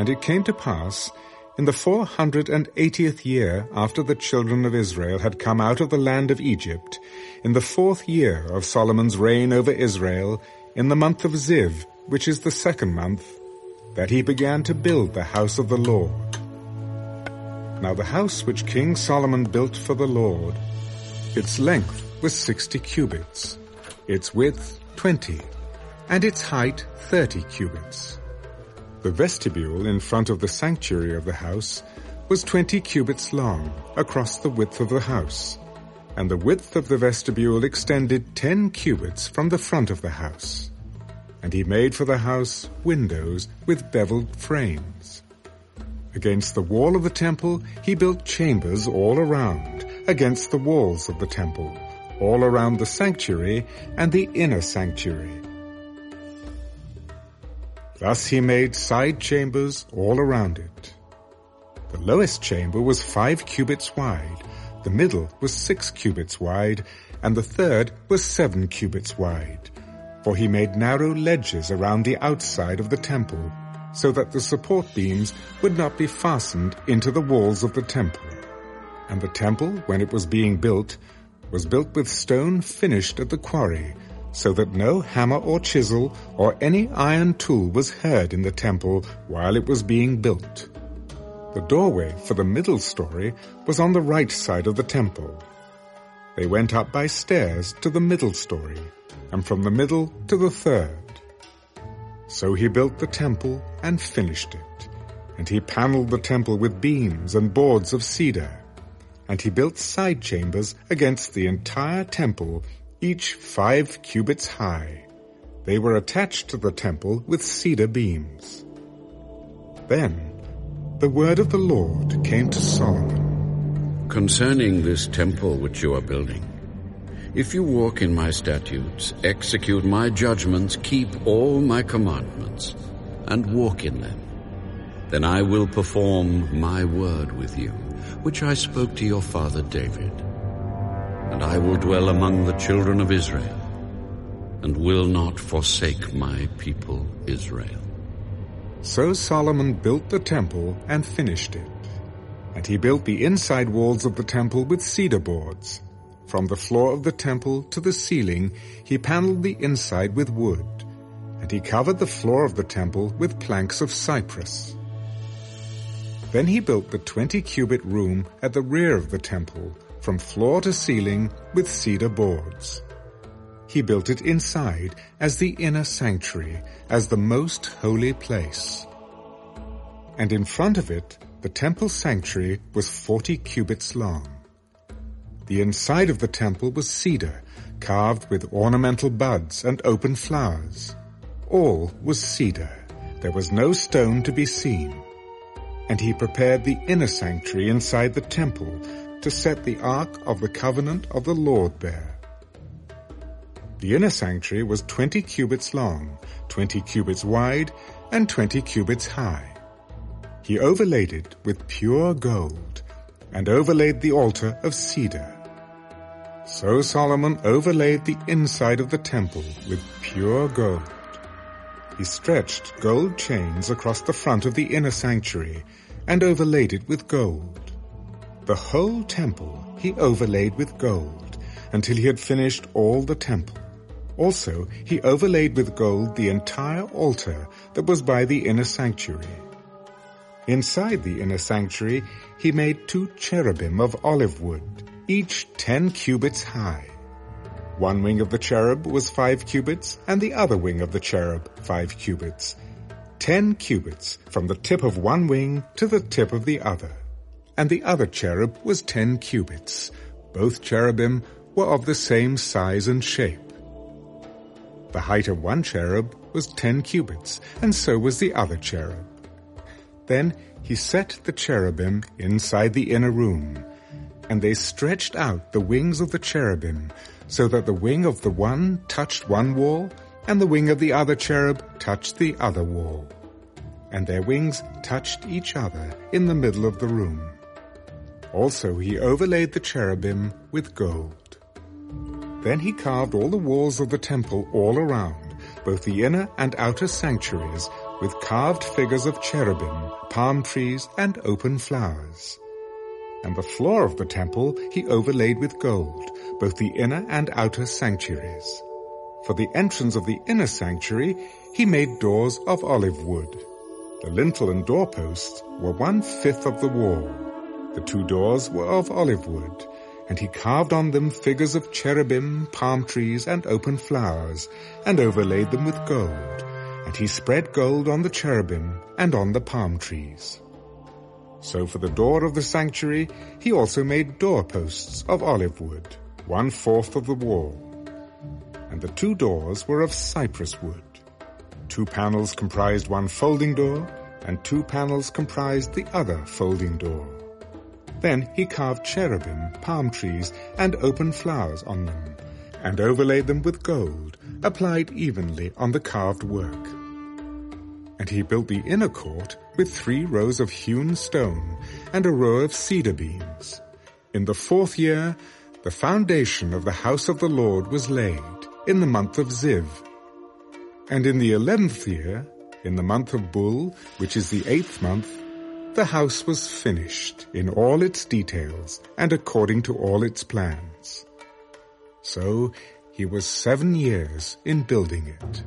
And it came to pass, in the four hundred and eightieth year after the children of Israel had come out of the land of Egypt, in the fourth year of Solomon's reign over Israel, in the month of Ziv, which is the second month, that he began to build the house of the Lord. Now the house which King Solomon built for the Lord, its length was sixty cubits, its width twenty, and its height thirty cubits. The vestibule in front of the sanctuary of the house was twenty cubits long across the width of the house, and the width of the vestibule extended ten cubits from the front of the house. And he made for the house windows with beveled frames. Against the wall of the temple he built chambers all around, against the walls of the temple, all around the sanctuary and the inner sanctuary. Thus he made side chambers all around it. The lowest chamber was five cubits wide, the middle was six cubits wide, and the third was seven cubits wide. For he made narrow ledges around the outside of the temple, so that the support beams would not be fastened into the walls of the temple. And the temple, when it was being built, was built with stone finished at the quarry, so that no hammer or chisel or any iron tool was heard in the temple while it was being built. The doorway for the middle story was on the right side of the temple. They went up by stairs to the middle story, and from the middle to the third. So he built the temple and finished it, and he panelled the temple with beams and boards of cedar, and he built side chambers against the entire temple each five cubits high. They were attached to the temple with cedar beams. Then the word of the Lord came to Solomon. Concerning this temple which you are building, if you walk in my statutes, execute my judgments, keep all my commandments, and walk in them, then I will perform my word with you, which I spoke to your father David and I will dwell among the children of Israel, and will not forsake my people Israel. So Solomon built the temple and finished it. And he built the inside walls of the temple with cedar boards. From the floor of the temple to the ceiling, he paneled the inside with wood. And he covered the floor of the temple with planks of cypress. Then he built the twenty cubit room at the rear of the temple, from floor to ceiling with cedar boards. He built it inside as the inner sanctuary, as the most holy place. And in front of it, the temple sanctuary was forty cubits long. The inside of the temple was cedar, carved with ornamental buds and open flowers. All was cedar. There was no stone to be seen. And he prepared the inner sanctuary inside the temple to set the ark of the covenant of the Lord there. The inner sanctuary was twenty cubits long, twenty cubits wide, and twenty cubits high. He overlaid it with pure gold, and overlaid the altar of cedar. So Solomon overlaid the inside of the temple with pure gold. He stretched gold chains across the front of the inner sanctuary, and overlaid it with gold. The whole temple he overlaid with gold until he had finished all the temple. Also, he overlaid with gold the entire altar that was by the inner sanctuary. Inside the inner sanctuary, he made two cherubim of olive wood, each ten cubits high. One wing of the cherub was five cubits, and the other wing of the cherub five cubits. Ten cubits from the tip of one wing to the tip of the other and the other cherub was ten cubits. Both cherubim were of the same size and shape. The height of one cherub was ten cubits, and so was the other cherub. Then he set the cherubim inside the inner room, and they stretched out the wings of the cherubim, so that the wing of the one touched one wall, and the wing of the other cherub touched the other wall. And their wings touched each other in the middle of the room. Also he overlaid the cherubim with gold. Then he carved all the walls of the temple all around, both the inner and outer sanctuaries, with carved figures of cherubim, palm trees, and open flowers. And the floor of the temple he overlaid with gold, both the inner and outer sanctuaries. For the entrance of the inner sanctuary he made doors of olive wood. The lintel and doorposts were one-fifth of the wall. The two doors were of olive wood, and he carved on them figures of cherubim, palm trees, and open flowers, and overlaid them with gold. And he spread gold on the cherubim and on the palm trees. So for the door of the sanctuary he also made doorposts of olive wood, one-fourth of the wall. And the two doors were of cypress wood. Two panels comprised one folding door, and two panels comprised the other folding door. Then he carved cherubim, palm trees, and open flowers on them, and overlaid them with gold, applied evenly on the carved work. And he built the inner court with three rows of hewn stone and a row of cedar beams. In the fourth year, the foundation of the house of the Lord was laid, in the month of Ziv, and in the eleventh year, in the month of Bul, which is the eighth month, the house was finished in all its details and according to all its plans. So he was seven years in building it.